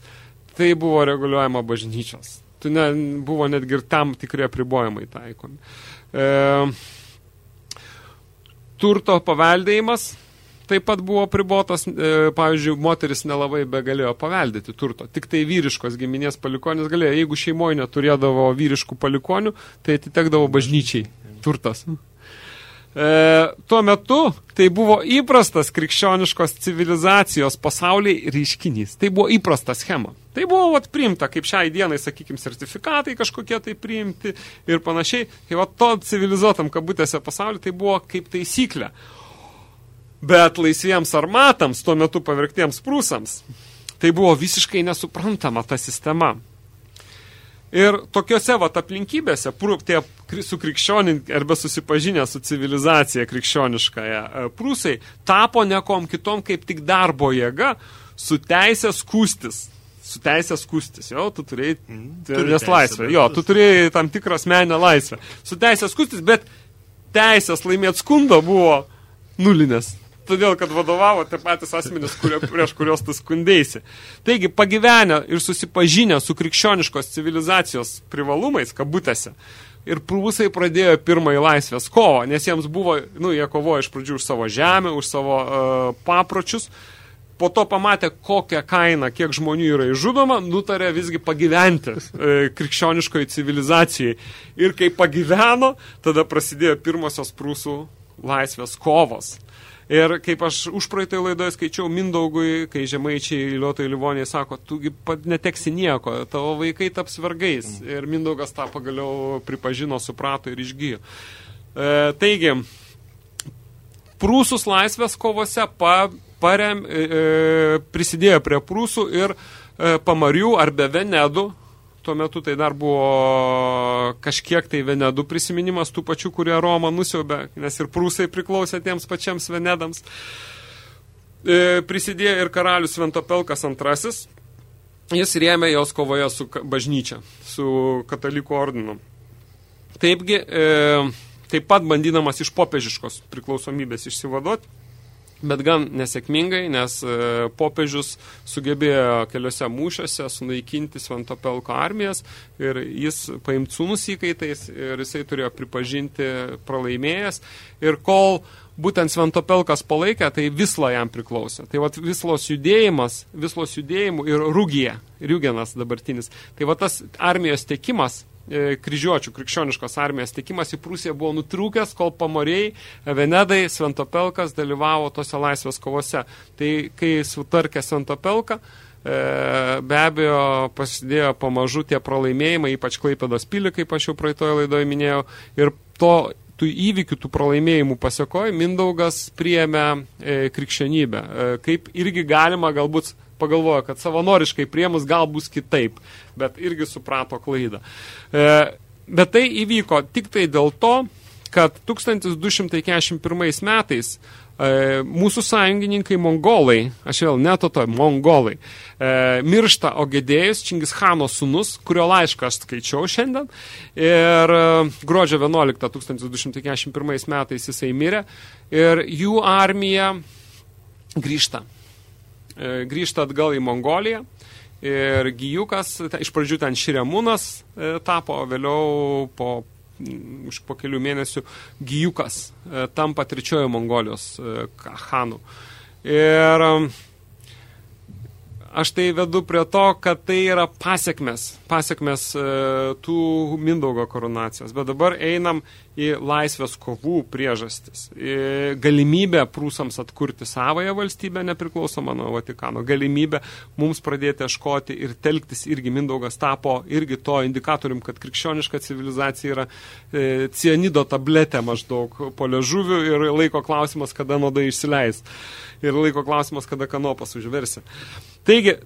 Speaker 3: tai buvo reguliuojama bažnyčios. Tu ne, buvo netgi ir tam tikri apribojimai taikomi. E, turto paveldėjimas taip pat buvo pribotas, e, pavyzdžiui, moteris nelabai begalėjo paveldėti turto. Tik tai vyriškos giminės palikonis galėjo. Jeigu šeimoje neturėdavo vyriškų palikonių, tai atitekdavo bažnyčiai turtas. E, tuo metu tai buvo įprastas krikščioniškos civilizacijos pasauliai reiškinys. Tai buvo įprasta schema. Tai buvo vat, priimta, kaip šiai dienai, sakykime, sertifikatai kažkokie tai priimti ir panašiai. Tai va to civilizuotam kabutėse pasaulyje tai buvo kaip taisyklė. Bet laisviems armatams, tuo metu pavirktiems prūsams, tai buvo visiškai nesuprantama ta sistema. Ir tokiuose vat aplinkybėse, tie kri- su krikščionin arba susipažinę su civilizacija krikščioniškąją e, prūsai, tapo nekom kitom kaip tik darbo jėga su teisė skūstis. Su teisė skūstis, jo, tu turėjai nes
Speaker 2: teisę,
Speaker 3: laisvę, jo,
Speaker 2: tu-
Speaker 3: tu turėjai tam tikrą asmenę laisvę. Su teisė skūstis, bet teisės laimėti skundo buvo nulinės. Todėl, kad vadovavo tie patys asmenys, kurie, prieš kurios tu skundėsi. Taigi, pagyvenę ir susipažinę su krikščioniškos civilizacijos privalumais, kabutėse, ir prūsai pradėjo pirmąjį laisvės kovą, nes jiems buvo, nu, jie kovojo iš pradžių už savo žemę, už savo uh, papročius, po to pamatė, kokią kainą, kiek žmonių yra išžudoma, nutarė visgi pagyventi e, krikščioniškoje civilizacijai. Ir kai pagyveno, tada prasidėjo pirmosios prūsų laisvės kovos. Ir kaip aš užpraeitai laidoje skaičiau Mindaugui, kai žemaičiai Liotai Livoniai sako, pat neteksi nieko, tavo vaikai taps vergais. Ir Mindaugas tą pagaliau pripažino, suprato ir išgyjo. E, taigi, prūsus laisvės kovose pa, parem, e, e, prisidėjo prie prūsų ir e, pamarių ar be Venedų. Tuo metu tai dar buvo kažkiek tai Venedų prisiminimas tų pačių, kurie Romą nusiaubė, nes ir prūsai priklausė tiems pačiams Venedams. E, prisidėjo ir karalius Ventopelkas II. Jis rėmė jos kovoje su bažnyčia, su katalikų ordinu. Taipgi, e, taip pat bandydamas iš popiežiškos priklausomybės išsivaduoti, bet gan nesėkmingai, nes e, popiežius sugebėjo keliose mūšiuose sunaikinti Sventopelko armijas ir jis paimt sūnus įkaitais ir jisai turėjo pripažinti pralaimėjęs ir kol būtent Sventopelkas palaikė, tai Visla jam priklausė. Tai vat Vislos judėjimas, Vislos judėjimų ir Rugija, Riugenas dabartinis. Tai vat tas armijos tekimas kryžiuočių krikščioniškos armijos tikimas į Prūsiją buvo nutrūkęs, kol pamoriai Venedai Sventopelkas dalyvavo tose laisvės kovose. Tai kai sutarkė Sventopelką, e, be abejo pasidėjo pamažu tie pralaimėjimai, ypač Klaipėdos pilį, kaip aš jau praeitoje laidoje minėjau, ir to tų įvykių, tų pralaimėjimų pasiekoje Mindaugas priėmė e, krikščionybę. E, kaip irgi galima galbūt pagalvojo, kad savanoriškai priemus gal bus kitaip, bet irgi suprato klaidą. E, bet tai įvyko tik tai dėl to, kad 1241 metais e, mūsų sąjungininkai mongolai, aš vėl netoto, mongolai, e, miršta Ogedėjus, Čingischano sunus, kurio laišką aš skaičiau šiandien, ir e, gruodžio 11 1241 metais jisai mirė, ir jų armija grįžta. E, grįžta atgal į Mongoliją. Ir Gijukas, iš pradžių ten Širemūnas e, tapo, vėliau po, už po kelių mėnesių Gijukas e, tampa trečiojo Mongolijos chanu. Ir aš tai vedu prie to, kad tai yra pasiekmes, pasiekmes e, tų Mindaugo koronacijos. Bet dabar einam į laisvės kovų priežastis. Į galimybę prūsams atkurti savoją valstybę nepriklausomą nuo Vatikano. Galimybę mums pradėti ieškoti ir telktis irgi Mindaugas tapo irgi to indikatorium, kad krikščioniška civilizacija yra e, cianido tabletė maždaug po ležuvių ir laiko klausimas, kada nuodai išsileis. Ir laiko klausimas, kada kanopas užversi. Taigi,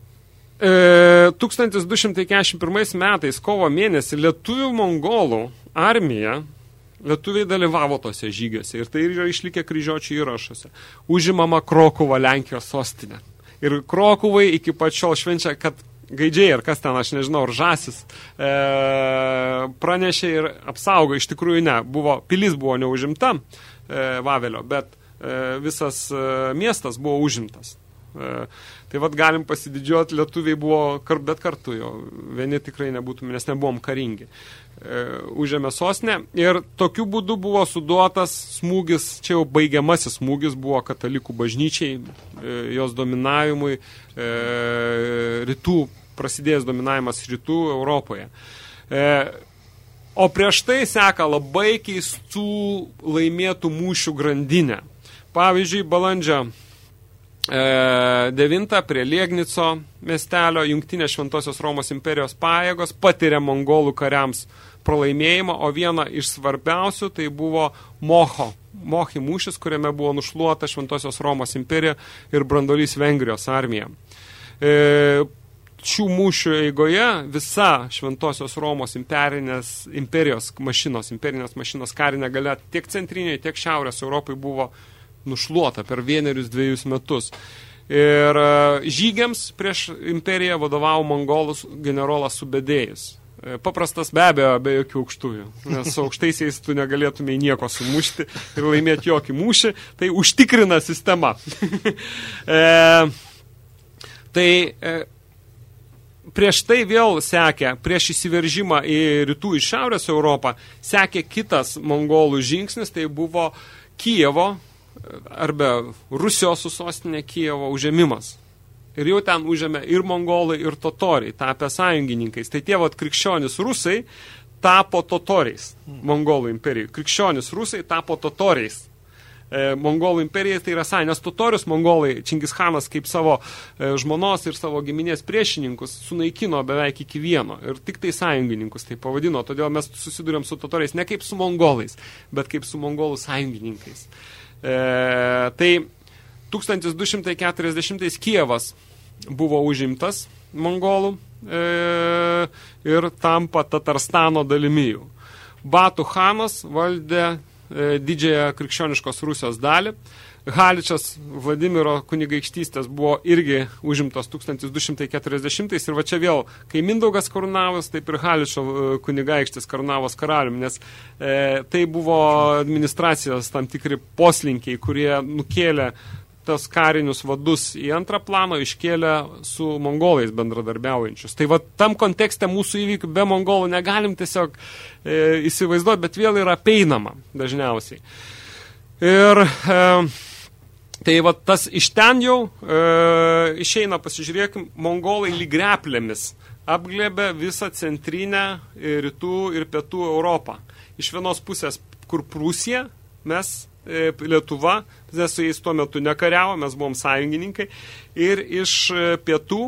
Speaker 3: e, 1241 metais kovo mėnesį lietuvių mongolų armija Lietuviai dalyvavo tose žygiuose ir tai yra išlikę kryžiočių įrašuose. Užimama Krokuva Lenkijos sostinė. Ir Krokuvai iki pačiol švenčia, kad gaidžiai ir kas ten, aš nežinau, ar žasis, e, pranešė ir apsaugo, iš tikrųjų ne, buvo, pilis buvo neužimta e, Vavelio, bet e, visas e, miestas buvo užimtas. E, tai vad galim pasididžiuoti, lietuviai buvo, kar, bet kartu jo, vieni tikrai nebūtume, nes nebuvom karingi. E, užėmė sostinę ir tokiu būdu buvo suduotas smūgis, čia jau baigiamasis smūgis buvo katalikų bažnyčiai, e, jos dominavimui, rytų, prasidėjęs dominavimas rytų Europoje. O prieš tai seka labai keistų laimėtų mūšių grandinę. Pavyzdžiui, balandžio e, 9 prie Liegnico miestelio jungtinės Šventosios Romos imperijos pajėgos patiria mongolų kariams pralaimėjimą, o viena iš svarbiausių tai buvo Moho. Mohi mūšis, kuriame buvo nušluota Šventosios Romos imperija ir brandolys Vengrijos armija. E, šių mūšių eigoje visa Šventosios Romos imperinės, imperijos mašinos, imperinės mašinos karinė galia tiek centrinėje, tiek šiaurės Europai buvo nušluota per vienerius dviejus metus. Ir e, žygiams prieš imperiją vadovavo mongolus generolas Subedėjus. E, Paprastas be abejo, be jokių aukštųjų, nes su aukštaisiais tu negalėtumai nieko sumušti ir laimėti jokį mūšį, tai užtikrina sistema. [laughs] e, tai e, prieš tai vėl sekė, prieš įsiveržimą į rytų iš šiaurės Europą, sekė kitas mongolų žingsnis, tai buvo Kijevo arba Rusijos su sostinė Kijevo užėmimas. Ir jau ten užėmė ir mongolai, ir totoriai, tapę sąjungininkais. Tai tie vat krikščionis rusai tapo totoriais mongolų imperijų. Krikščionis rusai tapo totoriais e, mongolų imperijai tai yra sąjungos totorius mongolai, Čingishanas kaip savo e, žmonos ir savo giminės priešininkus sunaikino beveik iki vieno ir tik tai sąjungininkus tai pavadino, todėl mes susidurėm su totoriais ne kaip su mongolais, bet kaip su mongolų sąjungininkais. E, tai 1240 Kievas buvo užimtas mongolų e, ir tampa Tatarstano dalimi jų. Batų Hanas valdė e, didžiąją krikščioniškos Rusijos dalį. Haličas Vladimiro kunigaikštystės buvo irgi užimtos 1240 ir va čia vėl, kai Mindaugas karūnavas, taip ir Haličio e, kunigaikštis karūnavos karalium, nes e, tai buvo administracijos tam tikri poslinkiai, kurie nukėlė tas karinius vadus į antrą planą iškėlė su mongolais bendradarbiaujančius. Tai va tam kontekste mūsų įvykių be mongolų negalim tiesiog e, įsivaizduoti, bet vėl yra peinama dažniausiai. Ir e, tai va tas iš ten jau e, išeina, pasižiūrėkim, mongolai lygreplėmis apglėbė visą centrinę e, rytų ir pietų Europą. Iš vienos pusės, kur Prūsija, mes e, Lietuva, mes su jais tuo metu nekariavo, mes buvom sąjungininkai, ir iš e, pietų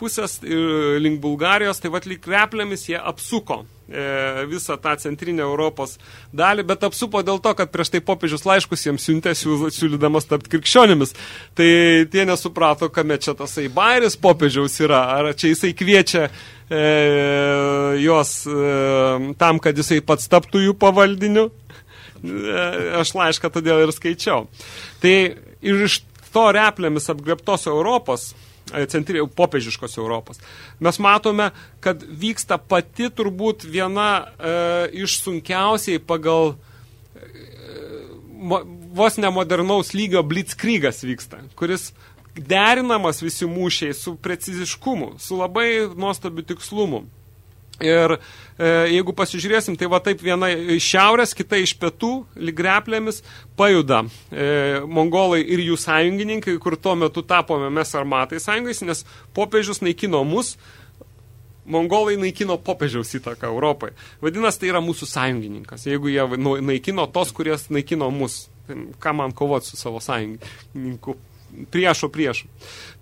Speaker 3: pusės e, link Bulgarijos, tai vat lyg replėmis jie apsuko e, visą tą centrinę Europos dalį, bet apsupo dėl to, kad prieš tai popiežius laiškus jiems siuntė siūl- siūlydamas tapti krikščionimis. Tai tie nesuprato, kame čia tasai bairis popiežiaus yra, ar čia jisai kviečia e, juos e, tam, kad jisai pats taptų jų pavaldiniu. E, Aš laišką todėl ir skaičiau. Tai ir iš to replėmis apgreptos Europos, e, centrinė, popiežiškos Europos, mes matome, kad vyksta pati turbūt viena e, iš sunkiausiai pagal mo, vos nemodernaus lygio blitzkrygas vyksta, kuris derinamas visi mūšiai su preciziškumu, su labai nuostabiu tikslumu. Ir e, jeigu pasižiūrėsim, tai va taip viena iš šiaurės, kita iš pietų, ligreplėmis, pajuda e, mongolai ir jų sąjungininkai, kur tuo metu tapome mes armatai sąjungais, nes popiežius naikino mus, mongolai naikino popiežiaus įtaką Europai. Vadinasi, tai yra mūsų sąjungininkas. Jeigu jie nu- naikino tos, kurie naikino mus, tai ką man kovoti su savo sąjungininku priešo priešų.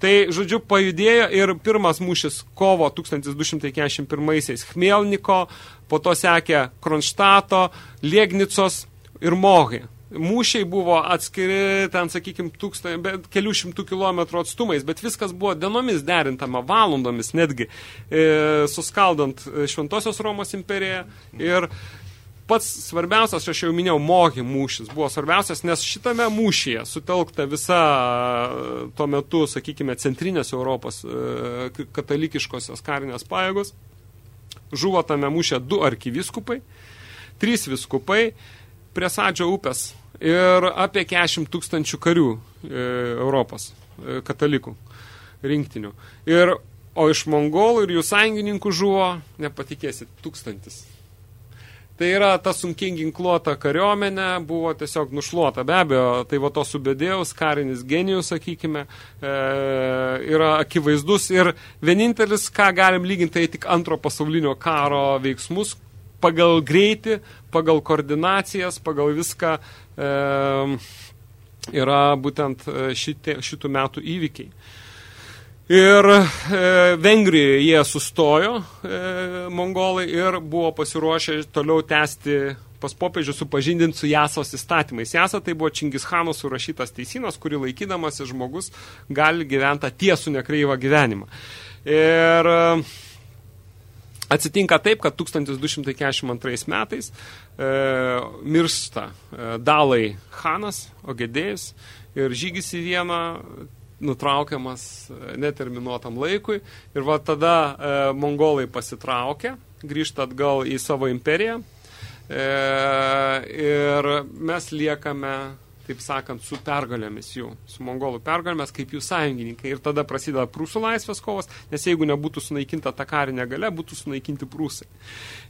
Speaker 3: Tai, žodžiu, pajudėjo ir pirmas mūšis kovo 1241-aisiais Chmielniko, po to sekė Kronštato, Liegnicos ir Mohi. Mūšiai buvo atskiri, ten, sakykime, kelių šimtų kilometrų atstumais, bet viskas buvo dienomis derintama, valandomis netgi, e, suskaldant e, Šventosios Romos imperiją ir pats svarbiausias, aš jau minėjau, mohi mūšis buvo svarbiausias, nes šitame mūšyje sutelkta visa e, tuo metu, sakykime, centrinės Europos e, katalikiškosios karinės pajėgos. Žuvo tame mūšė du arkiviskupai, trys viskupai prie Sadžio upės ir apie 40 tūkstančių karių e, Europos katalikų rinktinių. Ir, o iš mongolų ir jų sąjungininkų žuvo, nepatikėsit, tūkstantis. Tai yra ta sunkiai ginkluota kariuomenė, buvo tiesiog nušluota. Be abejo, tai va to subedėjaus, karinis genijus, sakykime, e, yra akivaizdus. Ir vienintelis, ką galim lyginti, tai tik antro pasaulinio karo veiksmus pagal greitį, pagal koordinacijas, pagal viską e, yra būtent e, šitie, šitų metų įvykiai. Ir e, Vengrijoje jie sustojo, e, mongolai, ir buvo pasiruošę toliau tęsti pas popiežių supažindinti su Jasos įstatymais. Jasa tai buvo Čingischano surašytas teisinas, kurį laikydamasis žmogus gali gyventi tiesų nekreivą gyvenimą. Ir e, atsitinka taip, kad 1242 metais e, miršta e, Dalai Hanas, Ogedėjus, ir žygis į vieną nutraukiamas e, neterminuotam laikui. Ir va tada e, mongolai pasitraukia grįžta atgal į savo imperiją. E, ir mes liekame taip sakant, su pergalėmis jų, su mongolų pergalėmis kaip jų sąjungininkai. Ir tada prasideda prūsų laisvės kovos, nes jeigu nebūtų sunaikinta ta karinė gale, būtų sunaikinti prūsai.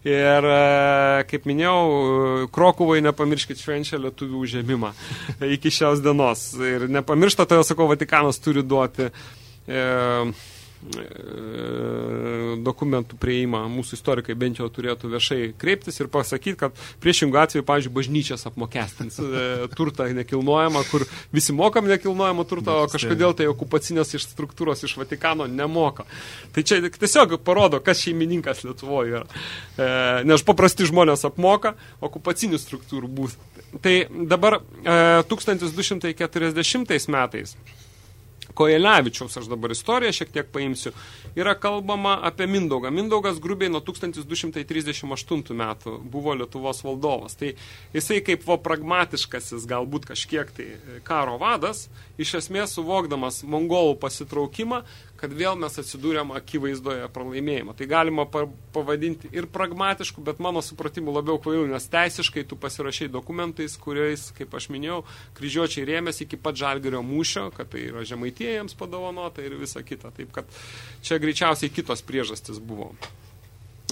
Speaker 3: Ir, e, kaip minėjau, Krokuvai nepamirškit švenčia lietuvių užėmimą iki šios dienos. Ir nepamiršta, tai sakau, Vatikanas turi duoti e, dokumentų prieimą mūsų istorikai bent jau turėtų viešai kreiptis ir pasakyti, kad priešingų atveju, pavyzdžiui, bažnyčias apmokestins e, turtą nekilnojamą, kur visi mokam nekilnojamą turtą, o kažkodėl tai okupacinės iš struktūros iš Vatikano nemoka. Tai čia tiesiog parodo, kas šeimininkas Lietuvoje yra. E, nes paprasti žmonės apmoka, okupacinių struktūrų bus. Tai dabar 1240 metais Kojelevičiaus, aš dabar istoriją šiek tiek paimsiu, yra kalbama apie Mindaugą. Mindaugas grubiai nuo 1238 metų buvo Lietuvos valdovas. Tai jisai kaip vo pragmatiškasis, galbūt kažkiek tai karo vadas, iš esmės suvokdamas mongolų pasitraukimą, kad vėl mes atsidūrėm akivaizdoje pralaimėjimo. Tai galima pavadinti ir pragmatišku, bet mano supratimu labiau kvailų, nes teisiškai tu pasirašiai dokumentais, kuriais, kaip aš minėjau, kryžiuočiai rėmėsi iki pat žalgerio mūšio, kad tai yra žemaitėjams padovanota ir visa kita. Taip kad čia greičiausiai kitos priežastis buvo.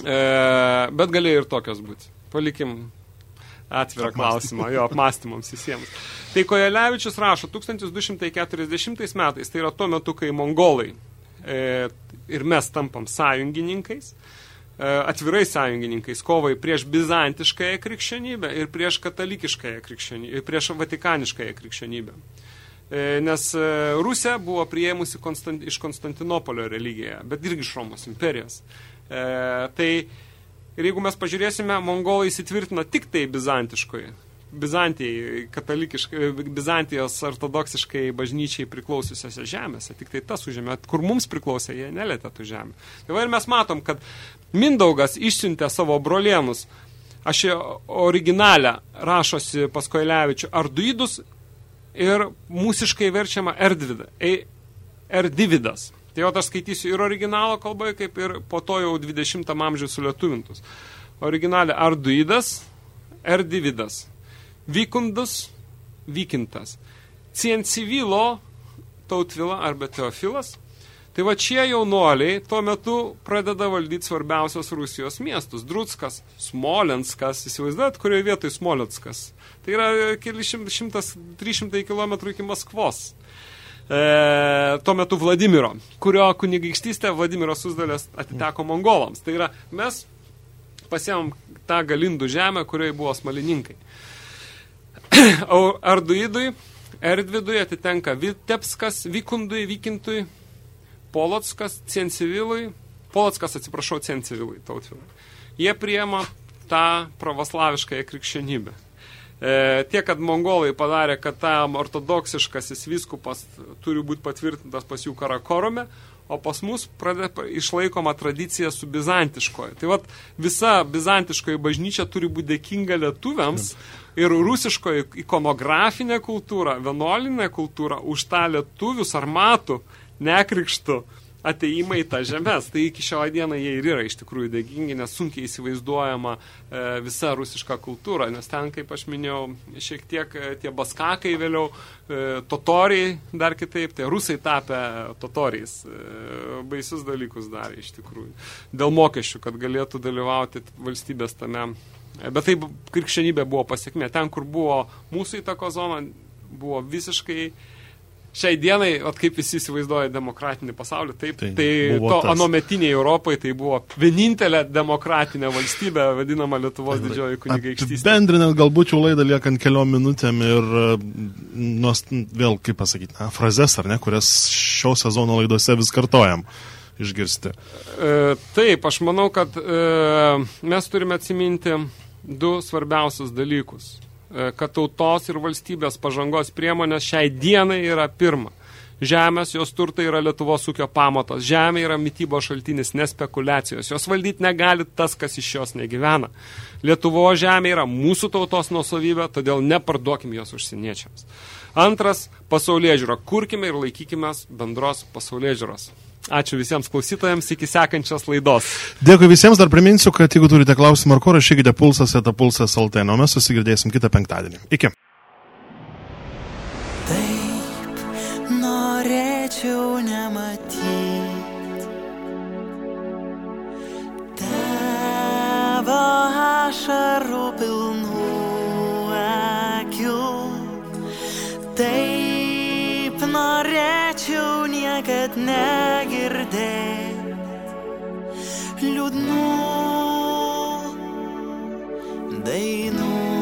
Speaker 3: E, bet galėjo ir tokios būti. Palikim atvirą klausimą, jo apmastymams visiems. Tai Kojelevičius rašo 1240 metais, tai yra tuo metu, kai mongolai ir mes tampam sąjungininkais, e, atvirai sąjungininkais kovai prieš bizantiškąją krikščionybę ir prieš katalikiškąją krikščionybę, prieš vatikaniškąją krikščionybę. E, nes e, Rusija buvo priėmusi Konstant, iš Konstantinopolio religiją, bet irgi iš Romos imperijos. E, tai ir jeigu mes pažiūrėsime, mongolai įsitvirtino tik tai bizantiškoje Bizantijai, katalikiškai, Bizantijos ortodoksiškai bažnyčiai priklausiusiose žemėse, tik tai tas užėmė, kur mums priklausė, jie nelėtė tų žemę. Tai va ir mes matom, kad Mindaugas išsiuntė savo brolienus, aš originalę rašosi pas Koilevičių, Arduidus ir mūsiškai verčiama Erdvida, Erdividas. Tai jau aš skaitysiu ir originalo kalboje, kaip ir po to jau 20 amžių sulietuvintus. Originalė Arduidas, Erdividas. Vykundus, Vykintas. Ciencivilo, Tautvila arba Teofilas. Tai va šie jaunuoliai tuo metu pradeda valdyti svarbiausios Rusijos miestus. Drutskas, Smolenskas, įsivaizduojat, kurioje vietoje Smolenskas. Tai yra keli šimtas, 300 km iki Maskvos. E, tuo metu Vladimiro, kurio kunigaikštystė Vladimiro susdalės atiteko mongolams. Tai yra, mes pasiemam tą galindų žemę, kurioje buvo smalininkai. [clears throat] Arduidui, Erdvidui atitenka Vitepskas, Vykundui, Vykintui, Polotskas, Ciensivilui, Polotskas, atsiprašau, Ciensivilui, tautvilui. Jie priema tą pravoslaviškąją krikščionybę. E, tiek, kad mongolai padarė, kad tam ortodoksiškasis viskupas turi būti patvirtintas pas jų karakorome, o pas mus pradeda išlaikoma tradicija su bizantiškoje. Tai vat visa bizantiškoji bažnyčia turi būti dėkinga lietuviams, ir rusiškoji ikonografinė kultūra, vienuolinė kultūra už tą lietuvių sarmatų nekrikštų ateimą į tą žemės. Tai iki šio dieną jie ir yra iš tikrųjų dėkingi, nes sunkiai įsivaizduojama e, visa rusiška kultūra, nes ten, kaip aš minėjau, šiek tiek e, tie baskakai vėliau, e, totoriai dar kitaip, tai rusai tapę totoriais. E, baisius dalykus darė iš tikrųjų. Dėl mokesčių, kad galėtų dalyvauti valstybės tame Bet tai krikščionybė buvo pasiekmė. Ten, kur buvo mūsų įtako zona, buvo visiškai šiai dienai, at kaip visi įsivaizduoja demokratinį pasaulį, taip, tai, tai to tas. anometiniai Europai tai buvo vienintelė demokratinė valstybė, vadinama Lietuvos didžioji kunigaikštystė.
Speaker 2: Bendrinant galbūt jau laidą liekant keliom minutėm ir nors, vėl, kaip pasakyti, na, frazes ar ne, kurias šio sezono laidose vis kartojam išgirsti.
Speaker 3: E, taip, aš manau, kad e, mes turime atsiminti du svarbiausius dalykus. E, kad tautos ir valstybės pažangos priemonės šiai dienai yra pirma. Žemės, jos turtai yra Lietuvos ūkio pamatas. Žemė yra mytybo šaltinis, nespekulacijos. Jos valdyti negali tas, kas iš jos negyvena. Lietuvo žemė yra mūsų tautos nuosavybė, todėl neparduokim jos užsieniečiams. Antras – pasaulyje žiūra. Kurkime ir laikykime bendros pasaulyje žiūros. Ačiū visiems klausytojams, iki sekančios laidos.
Speaker 2: Dėkui visiems, dar priminsiu, kad jeigu turite klausimą ar ko, rašykite pulsas, eta pulsas LT, o mes susigirdėsim kitą penktadienį. Iki.
Speaker 4: Taip, norėčiau nematyti tavo ašarų pilnų akių. Taip, norėčiau niekad negirdėti liūdnų dainų.